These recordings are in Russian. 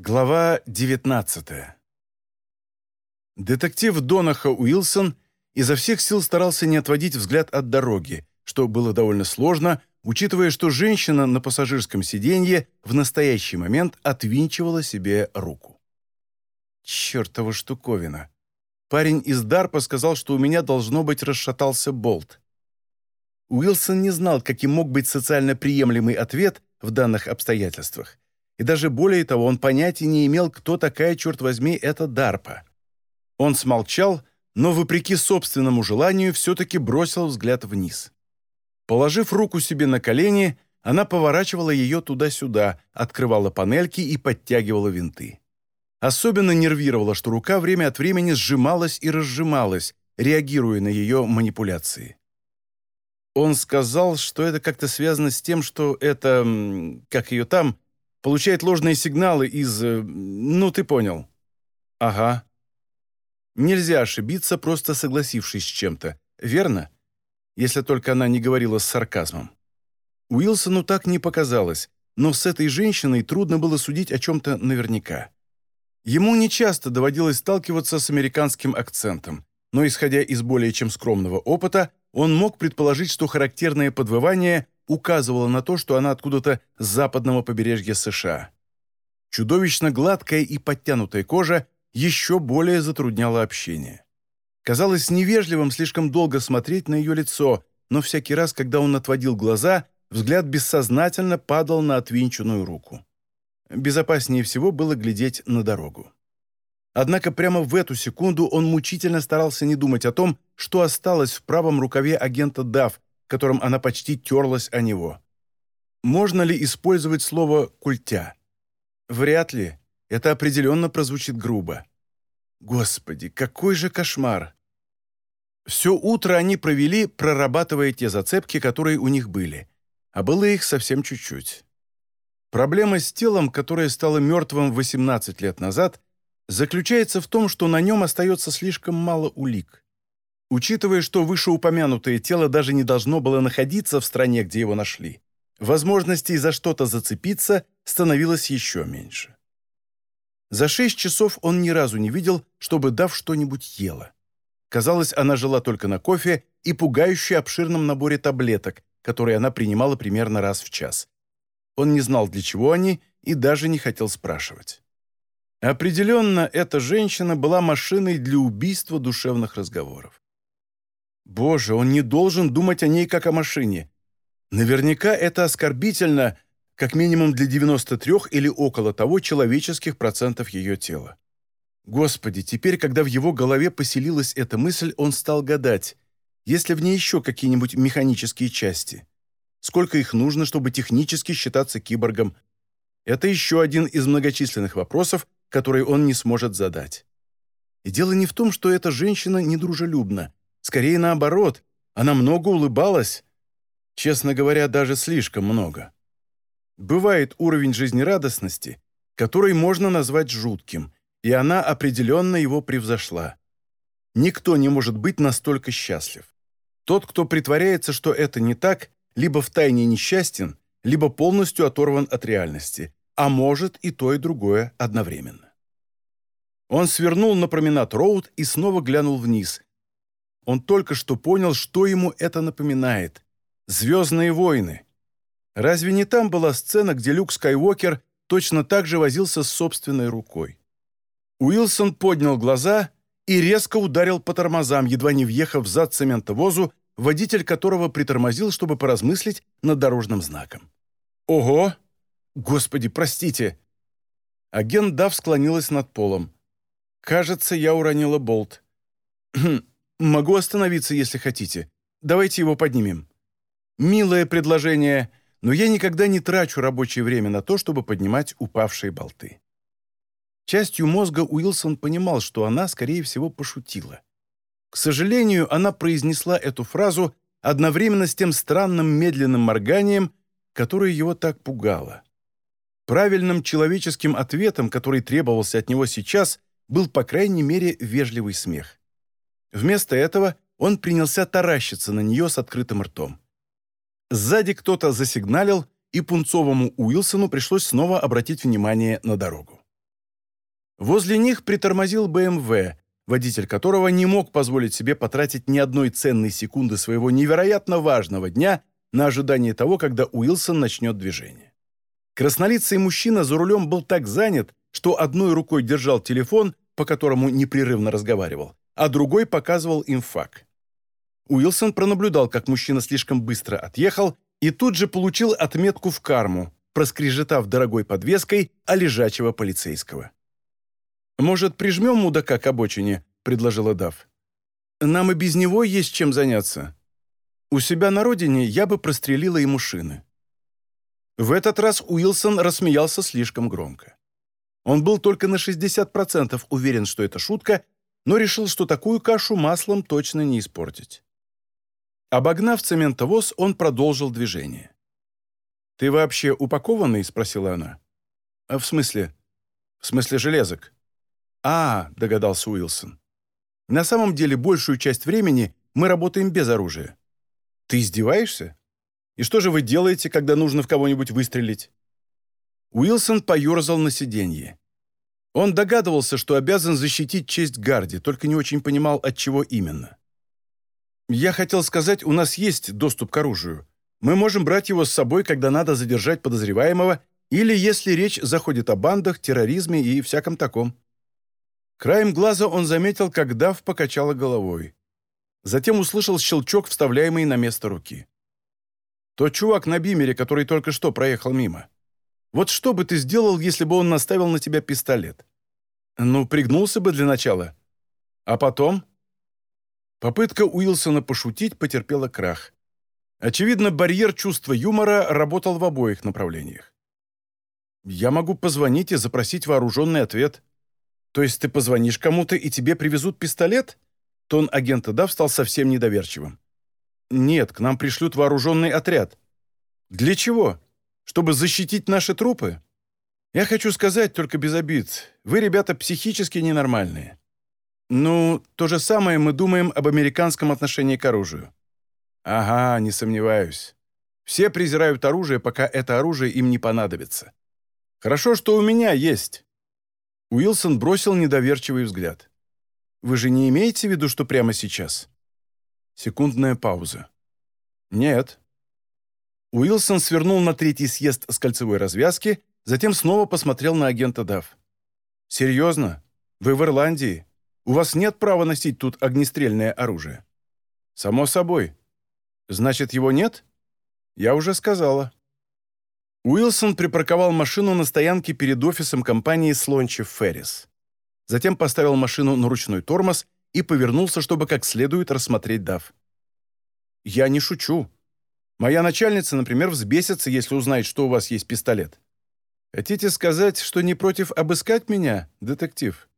Глава 19 Детектив Донаха Уилсон изо всех сил старался не отводить взгляд от дороги, что было довольно сложно, учитывая, что женщина на пассажирском сиденье в настоящий момент отвинчивала себе руку. Чертова штуковина. Парень из Дарпа сказал, что у меня должно быть расшатался болт. Уилсон не знал, каким мог быть социально приемлемый ответ в данных обстоятельствах, и даже более того, он понятия не имел, кто такая, черт возьми, эта Дарпа. Он смолчал, но, вопреки собственному желанию, все-таки бросил взгляд вниз. Положив руку себе на колени, она поворачивала ее туда-сюда, открывала панельки и подтягивала винты. Особенно нервировало, что рука время от времени сжималась и разжималась, реагируя на ее манипуляции. Он сказал, что это как-то связано с тем, что это, как ее там, получает ложные сигналы из... Э, ну, ты понял. Ага. Нельзя ошибиться, просто согласившись с чем-то. Верно? Если только она не говорила с сарказмом. Уилсону так не показалось, но с этой женщиной трудно было судить о чем-то наверняка. Ему нечасто доводилось сталкиваться с американским акцентом, но, исходя из более чем скромного опыта, он мог предположить, что характерное подвывание указывало на то, что она откуда-то с западного побережья США. Чудовищно гладкая и подтянутая кожа еще более затрудняла общение. Казалось невежливым слишком долго смотреть на ее лицо, но всякий раз, когда он отводил глаза, взгляд бессознательно падал на отвинченную руку. Безопаснее всего было глядеть на дорогу. Однако прямо в эту секунду он мучительно старался не думать о том, что осталось в правом рукаве агента Дав, которым она почти терлась о него. Можно ли использовать слово «культя»? Вряд ли. Это определенно прозвучит грубо. Господи, какой же кошмар! Все утро они провели, прорабатывая те зацепки, которые у них были. А было их совсем чуть-чуть. Проблема с телом, которое стало мертвым 18 лет назад, заключается в том, что на нем остается слишком мало улик. Учитывая, что вышеупомянутое тело даже не должно было находиться в стране, где его нашли, возможностей за что-то зацепиться становилось еще меньше. За шесть часов он ни разу не видел, чтобы Дав что-нибудь ела. Казалось, она жила только на кофе и пугающе обширном наборе таблеток, которые она принимала примерно раз в час. Он не знал, для чего они, и даже не хотел спрашивать. Определенно, эта женщина была машиной для убийства душевных разговоров. Боже, он не должен думать о ней как о машине. Наверняка это оскорбительно, как минимум для 93 или около того человеческих процентов ее тела. Господи, теперь, когда в его голове поселилась эта мысль, он стал гадать, есть ли в ней еще какие-нибудь механические части. Сколько их нужно, чтобы технически считаться киборгом? Это еще один из многочисленных вопросов, которые он не сможет задать. И дело не в том, что эта женщина недружелюбна. Скорее наоборот, она много улыбалась. Честно говоря, даже слишком много. Бывает уровень жизнерадостности, который можно назвать жутким, и она определенно его превзошла. Никто не может быть настолько счастлив. Тот, кто притворяется, что это не так, либо втайне несчастен, либо полностью оторван от реальности, а может и то, и другое одновременно. Он свернул на променад Роуд и снова глянул вниз. Он только что понял, что ему это напоминает. «Звездные войны». Разве не там была сцена, где Люк Скайуокер точно так же возился с собственной рукой? Уилсон поднял глаза и резко ударил по тормозам, едва не въехав в зад цементовозу, водитель которого притормозил, чтобы поразмыслить над дорожным знаком. «Ого! Господи, простите!» Агент Дав склонилась над полом. «Кажется, я уронила болт. Могу остановиться, если хотите. Давайте его поднимем». Милое предложение, но я никогда не трачу рабочее время на то, чтобы поднимать упавшие болты. Частью мозга Уилсон понимал, что она, скорее всего, пошутила. К сожалению, она произнесла эту фразу одновременно с тем странным медленным морганием, которое его так пугало. Правильным человеческим ответом, который требовался от него сейчас, был, по крайней мере, вежливый смех. Вместо этого он принялся таращиться на нее с открытым ртом. Сзади кто-то засигналил, и пунцовому Уилсону пришлось снова обратить внимание на дорогу. Возле них притормозил БМВ, водитель которого не мог позволить себе потратить ни одной ценной секунды своего невероятно важного дня на ожидание того, когда Уилсон начнет движение. Краснолицый мужчина за рулем был так занят, что одной рукой держал телефон, по которому непрерывно разговаривал, а другой показывал им факт. Уилсон пронаблюдал, как мужчина слишком быстро отъехал и тут же получил отметку в карму, проскрежетав дорогой подвеской о лежачего полицейского. «Может, прижмем мудака к обочине?» – предложила Дав. «Нам и без него есть чем заняться. У себя на родине я бы прострелила ему шины». В этот раз Уилсон рассмеялся слишком громко. Он был только на 60% уверен, что это шутка, но решил, что такую кашу маслом точно не испортить. Обогнав цементовоз, он продолжил движение. «Ты вообще упакованный?» – спросила она. «А «В смысле?» «В смысле железок». «А, – догадался Уилсон. На самом деле большую часть времени мы работаем без оружия. Ты издеваешься? И что же вы делаете, когда нужно в кого-нибудь выстрелить?» Уилсон поерзал на сиденье. Он догадывался, что обязан защитить честь Гарди, только не очень понимал, от чего именно. Я хотел сказать, у нас есть доступ к оружию. Мы можем брать его с собой, когда надо задержать подозреваемого, или если речь заходит о бандах, терроризме и всяком таком». Краем глаза он заметил, как Дав покачала головой. Затем услышал щелчок, вставляемый на место руки. «Тот чувак на бимере, который только что проехал мимо. Вот что бы ты сделал, если бы он наставил на тебя пистолет? Ну, пригнулся бы для начала. А потом?» Попытка Уилсона пошутить потерпела крах. Очевидно, барьер чувства юмора работал в обоих направлениях. «Я могу позвонить и запросить вооруженный ответ. То есть ты позвонишь кому-то, и тебе привезут пистолет?» Тон агента Дав стал совсем недоверчивым. «Нет, к нам пришлют вооруженный отряд». «Для чего? Чтобы защитить наши трупы?» «Я хочу сказать, только без обид, вы, ребята, психически ненормальные. «Ну, то же самое мы думаем об американском отношении к оружию». «Ага, не сомневаюсь. Все презирают оружие, пока это оружие им не понадобится. Хорошо, что у меня есть». Уилсон бросил недоверчивый взгляд. «Вы же не имеете в виду, что прямо сейчас?» Секундная пауза. «Нет». Уилсон свернул на третий съезд с кольцевой развязки, затем снова посмотрел на агента Дав. «Серьезно? Вы в Ирландии? У вас нет права носить тут огнестрельное оружие». «Само собой». «Значит, его нет?» «Я уже сказала». Уилсон припарковал машину на стоянке перед офисом компании Слончев Феррис. Затем поставил машину на ручной тормоз и повернулся, чтобы как следует рассмотреть Дав. «Я не шучу. Моя начальница, например, взбесится, если узнает, что у вас есть пистолет. Хотите сказать, что не против обыскать меня, детектив?»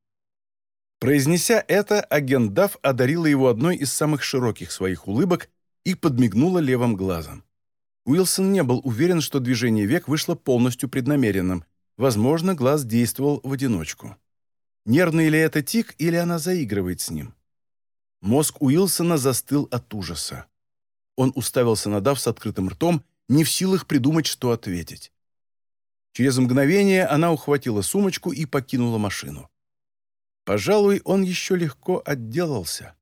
Произнеся это, агент Дафф одарила его одной из самых широких своих улыбок и подмигнула левым глазом. Уилсон не был уверен, что движение век вышло полностью преднамеренным. Возможно, глаз действовал в одиночку. Нервный ли это тик, или она заигрывает с ним? Мозг Уилсона застыл от ужаса. Он уставился на Дав с открытым ртом, не в силах придумать, что ответить. Через мгновение она ухватила сумочку и покинула машину. Пожалуй, он еще легко отделался.